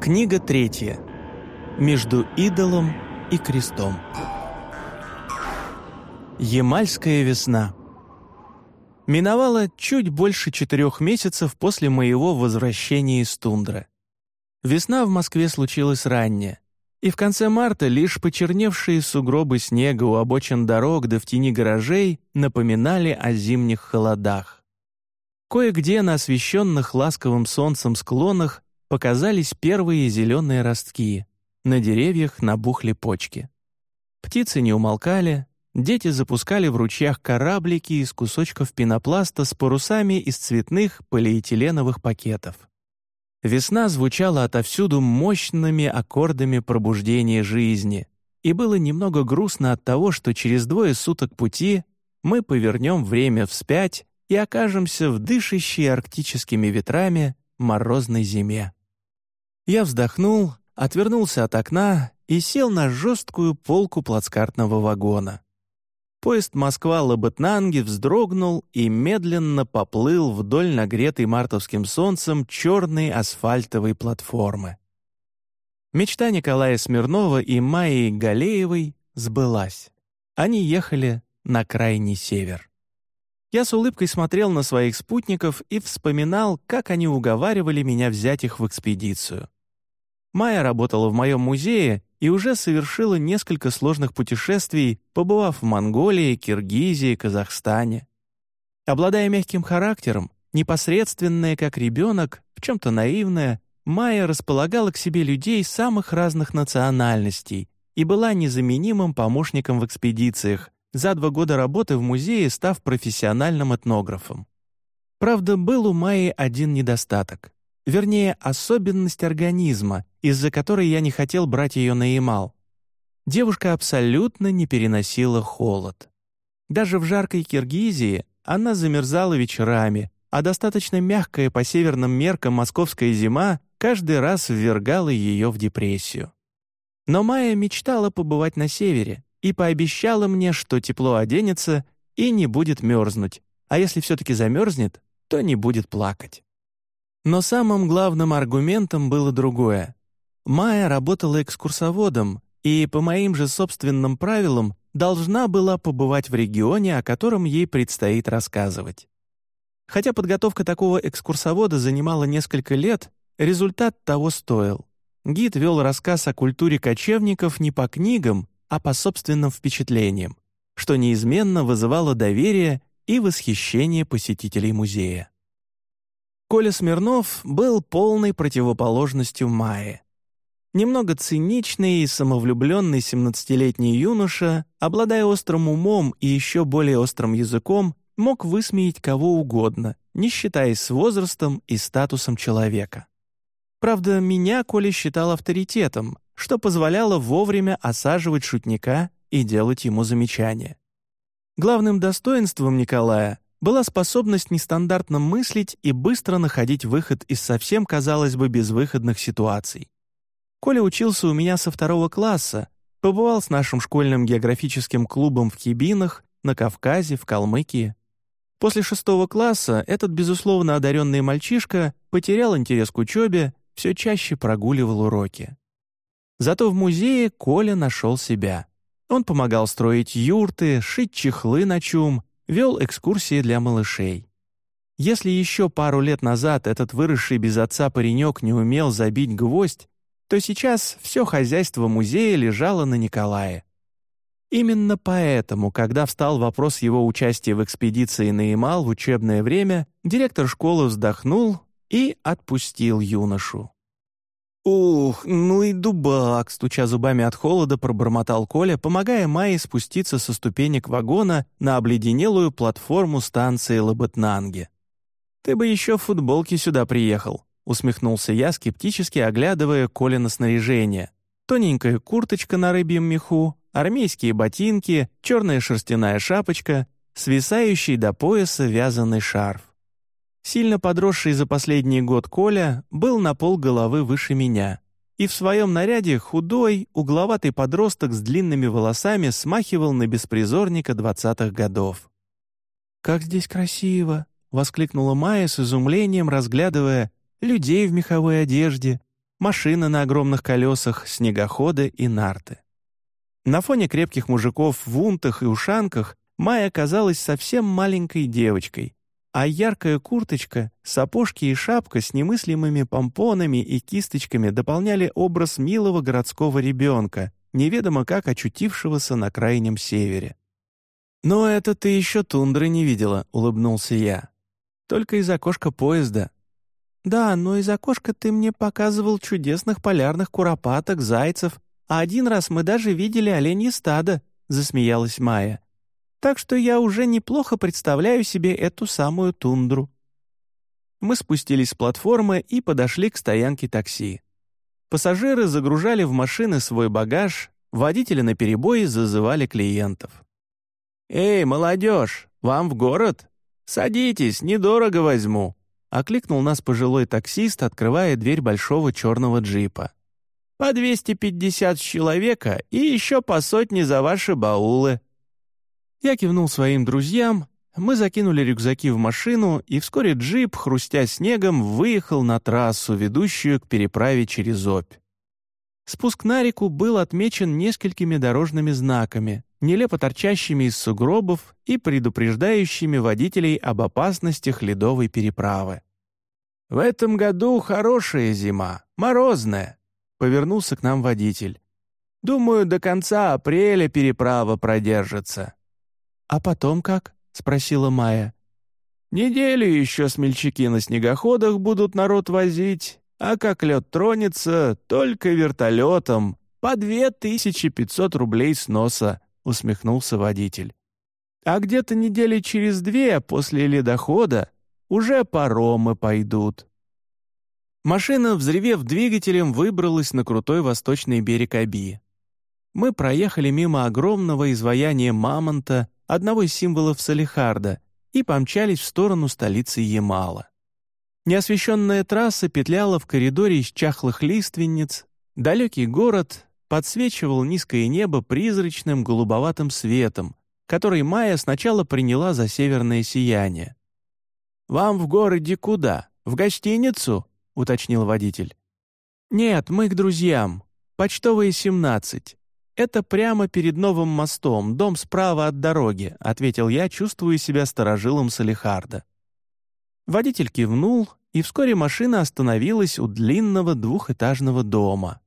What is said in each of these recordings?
Книга третья. Между идолом и крестом. Ямальская весна. Миновало чуть больше четырех месяцев после моего возвращения из тундры. Весна в Москве случилась ранняя, и в конце марта лишь почерневшие сугробы снега у обочин дорог да в тени гаражей напоминали о зимних холодах. Кое-где на освещенных ласковым солнцем склонах показались первые зеленые ростки, на деревьях набухли почки. Птицы не умолкали, дети запускали в ручьях кораблики из кусочков пенопласта с парусами из цветных полиэтиленовых пакетов. Весна звучала отовсюду мощными аккордами пробуждения жизни, и было немного грустно от того, что через двое суток пути мы повернем время вспять и окажемся в дышащей арктическими ветрами морозной зиме. Я вздохнул, отвернулся от окна и сел на жесткую полку плацкартного вагона. Поезд Москва-Лабытнанги вздрогнул и медленно поплыл вдоль нагретой мартовским солнцем черной асфальтовой платформы. Мечта Николая Смирнова и Майи Галеевой сбылась. Они ехали на крайний север. Я с улыбкой смотрел на своих спутников и вспоминал, как они уговаривали меня взять их в экспедицию. Майя работала в моем музее и уже совершила несколько сложных путешествий, побывав в Монголии, Киргизии, Казахстане. Обладая мягким характером, непосредственная как ребенок, в чем-то наивная, Майя располагала к себе людей самых разных национальностей и была незаменимым помощником в экспедициях, за два года работы в музее став профессиональным этнографом. Правда, был у Майи один недостаток. Вернее, особенность организма, из-за которой я не хотел брать ее на Ямал. Девушка абсолютно не переносила холод. Даже в жаркой Киргизии она замерзала вечерами, а достаточно мягкая по северным меркам московская зима каждый раз ввергала ее в депрессию. Но Майя мечтала побывать на севере и пообещала мне, что тепло оденется и не будет мерзнуть, а если все-таки замерзнет, то не будет плакать. Но самым главным аргументом было другое. Майя работала экскурсоводом и, по моим же собственным правилам, должна была побывать в регионе, о котором ей предстоит рассказывать. Хотя подготовка такого экскурсовода занимала несколько лет, результат того стоил. Гид вел рассказ о культуре кочевников не по книгам, а по собственным впечатлениям, что неизменно вызывало доверие и восхищение посетителей музея. Коля Смирнов был полной противоположностью Майи. Немного циничный и самовлюбленный 17-летний юноша, обладая острым умом и еще более острым языком, мог высмеять кого угодно, не считаясь с возрастом и статусом человека. Правда, меня Коля считал авторитетом, что позволяло вовремя осаживать шутника и делать ему замечания. Главным достоинством Николая была способность нестандартно мыслить и быстро находить выход из совсем, казалось бы, безвыходных ситуаций. Коля учился у меня со второго класса, побывал с нашим школьным географическим клубом в Кибинах, на Кавказе, в Калмыкии. После шестого класса этот, безусловно, одаренный мальчишка потерял интерес к учебе, все чаще прогуливал уроки. Зато в музее Коля нашел себя. Он помогал строить юрты, шить чехлы на чум, вел экскурсии для малышей. Если еще пару лет назад этот выросший без отца паренек не умел забить гвоздь, то сейчас все хозяйство музея лежало на Николае. Именно поэтому, когда встал вопрос его участия в экспедиции на Ямал в учебное время, директор школы вздохнул и отпустил юношу. «Ух, ну и дубак!» — стуча зубами от холода, пробормотал Коля, помогая Майе спуститься со ступенек вагона на обледенелую платформу станции Лабытнанги. «Ты бы еще в футболке сюда приехал», — усмехнулся я, скептически оглядывая Колина снаряжение. Тоненькая курточка на рыбьем меху, армейские ботинки, черная шерстяная шапочка, свисающий до пояса вязаный шарф. Сильно подросший за последний год Коля был на пол головы выше меня, и в своем наряде худой, угловатый подросток с длинными волосами смахивал на беспризорника двадцатых годов. «Как здесь красиво!» — воскликнула Майя с изумлением, разглядывая людей в меховой одежде, машины на огромных колесах, снегоходы и нарты. На фоне крепких мужиков в унтах и ушанках Майя казалась совсем маленькой девочкой, а яркая курточка, сапожки и шапка с немыслимыми помпонами и кисточками дополняли образ милого городского ребенка, неведомо как очутившегося на крайнем севере. «Но это ты еще тундры не видела», — улыбнулся я. «Только из окошка поезда». «Да, но из окошка ты мне показывал чудесных полярных куропаток, зайцев, а один раз мы даже видели оленье стадо», — засмеялась Майя. «Так что я уже неплохо представляю себе эту самую тундру». Мы спустились с платформы и подошли к стоянке такси. Пассажиры загружали в машины свой багаж, водители наперебой зазывали клиентов. «Эй, молодежь, вам в город? Садитесь, недорого возьму», — окликнул нас пожилой таксист, открывая дверь большого черного джипа. «По 250 человека и еще по сотне за ваши баулы». Я кивнул своим друзьям, мы закинули рюкзаки в машину, и вскоре джип, хрустя снегом, выехал на трассу, ведущую к переправе через Обь. Спуск на реку был отмечен несколькими дорожными знаками, нелепо торчащими из сугробов и предупреждающими водителей об опасностях ледовой переправы. «В этом году хорошая зима, морозная», — повернулся к нам водитель. «Думаю, до конца апреля переправа продержится». «А потом как?» — спросила Майя. «Неделю еще смельчаки на снегоходах будут народ возить, а как лед тронется, только вертолетом, по 2500 рублей с носа», — усмехнулся водитель. «А где-то недели через две после ледохода уже паромы пойдут». Машина, взревев двигателем, выбралась на крутой восточный берег Аби. Мы проехали мимо огромного изваяния мамонта, одного из символов Салихарда, и помчались в сторону столицы Ямала. Неосвещенная трасса петляла в коридоре из чахлых лиственниц, далекий город подсвечивал низкое небо призрачным голубоватым светом, который Майя сначала приняла за северное сияние. «Вам в городе куда? В гостиницу?» — уточнил водитель. «Нет, мы к друзьям. Почтовые 17. Это прямо перед новым мостом, дом справа от дороги», — ответил я, чувствуя себя сторожилом Салихарда. Водитель кивнул, и вскоре машина остановилась у длинного двухэтажного дома.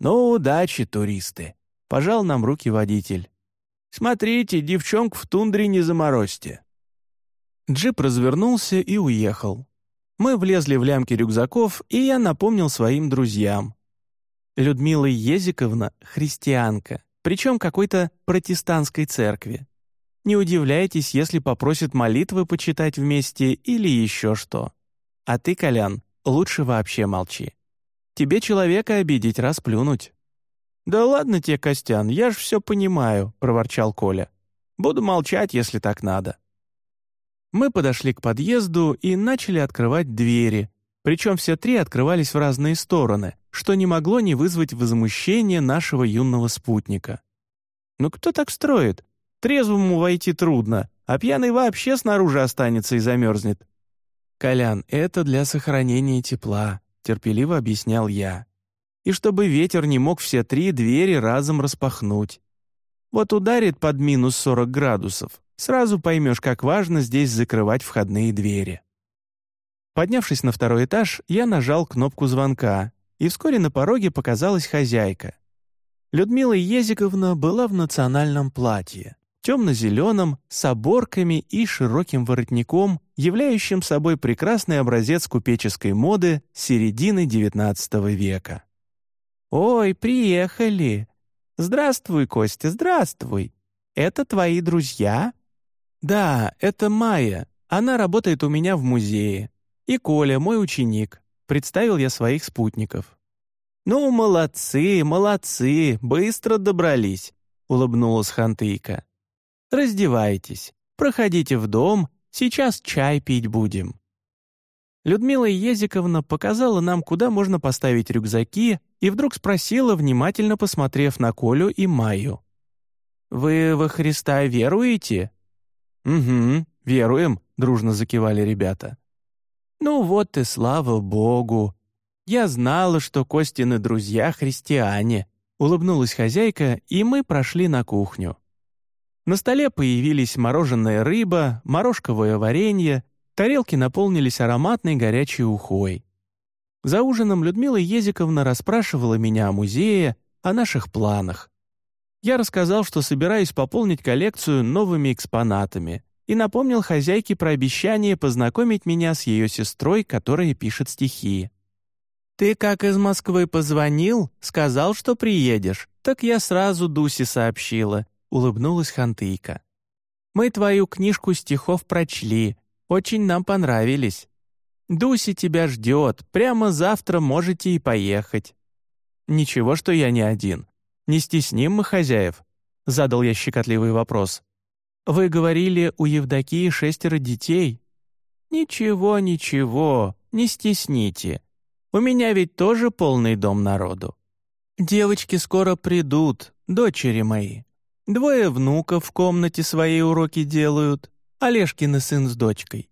«Ну, удачи, туристы!» — пожал нам руки водитель. «Смотрите, девчонку в тундре не заморозьте!» Джип развернулся и уехал. Мы влезли в лямки рюкзаков, и я напомнил своим друзьям. Людмила Езиковна — христианка, причем какой-то протестантской церкви. Не удивляйтесь, если попросит молитвы почитать вместе или еще что. А ты, Колян, лучше вообще молчи. Тебе человека обидеть, расплюнуть». «Да ладно тебе, Костян, я ж все понимаю», — проворчал Коля. «Буду молчать, если так надо». Мы подошли к подъезду и начали открывать двери, причем все три открывались в разные стороны, что не могло не вызвать возмущения нашего юного спутника. «Ну кто так строит? Трезвому войти трудно, а пьяный вообще снаружи останется и замерзнет». «Колян, это для сохранения тепла», терпеливо объяснял я. «И чтобы ветер не мог все три двери разом распахнуть. Вот ударит под минус 40 градусов, сразу поймешь, как важно здесь закрывать входные двери». Поднявшись на второй этаж, я нажал кнопку звонка, и вскоре на пороге показалась хозяйка. Людмила Езиковна была в национальном платье темно-зеленым, с оборками и широким воротником, являющим собой прекрасный образец купеческой моды середины XIX века. «Ой, приехали! Здравствуй, Костя, здравствуй! Это твои друзья?» «Да, это Майя. Она работает у меня в музее. И Коля, мой ученик», — представил я своих спутников. «Ну, молодцы, молодцы, быстро добрались», — улыбнулась Хантыйка. Раздевайтесь, проходите в дом, сейчас чай пить будем». Людмила Езиковна показала нам, куда можно поставить рюкзаки, и вдруг спросила, внимательно посмотрев на Колю и Майю. «Вы во Христа веруете?» «Угу, веруем», — дружно закивали ребята. «Ну вот и слава Богу. «Я знала, что Костины друзья христиане», — улыбнулась хозяйка, и мы прошли на кухню. На столе появились мороженая рыба, морожковое варенье, тарелки наполнились ароматной горячей ухой. За ужином Людмила Езиковна расспрашивала меня о музее, о наших планах. Я рассказал, что собираюсь пополнить коллекцию новыми экспонатами и напомнил хозяйке про обещание познакомить меня с ее сестрой, которая пишет стихи. «Ты как из Москвы позвонил, сказал, что приедешь, так я сразу Дусе сообщила», — улыбнулась Хантыйка. «Мы твою книжку стихов прочли, очень нам понравились. Дуся тебя ждет, прямо завтра можете и поехать». «Ничего, что я не один. Не стесним мы хозяев?» — задал я щекотливый вопрос. «Вы говорили, у Евдокии шестеро детей?» «Ничего, ничего, не стесните. У меня ведь тоже полный дом народу. Девочки скоро придут, дочери мои. Двое внуков в комнате свои уроки делают, Олежкин сын с дочкой.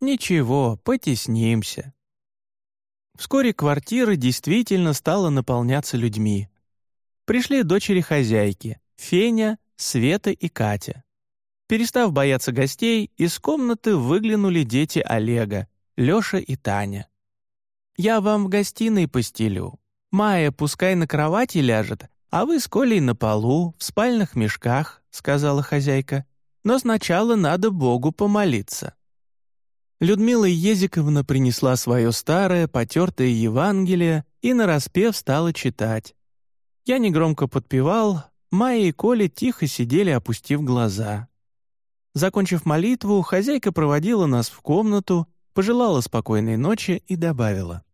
Ничего, потеснимся». Вскоре квартира действительно стала наполняться людьми. Пришли дочери хозяйки — Феня, Света и Катя. Перестав бояться гостей, из комнаты выглянули дети Олега, Лёша и Таня. «Я вам в гостиной постелю. Майя пускай на кровати ляжет, а вы с Колей на полу, в спальных мешках», — сказала хозяйка. «Но сначала надо Богу помолиться». Людмила Езиковна принесла свое старое, потертое Евангелие и нараспев стала читать. Я негромко подпевал, Майя и Коля тихо сидели, опустив глаза. Закончив молитву, хозяйка проводила нас в комнату, пожелала спокойной ночи и добавила.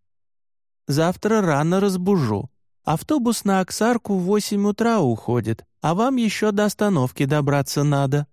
«Завтра рано разбужу. Автобус на Оксарку в восемь утра уходит, а вам еще до остановки добраться надо».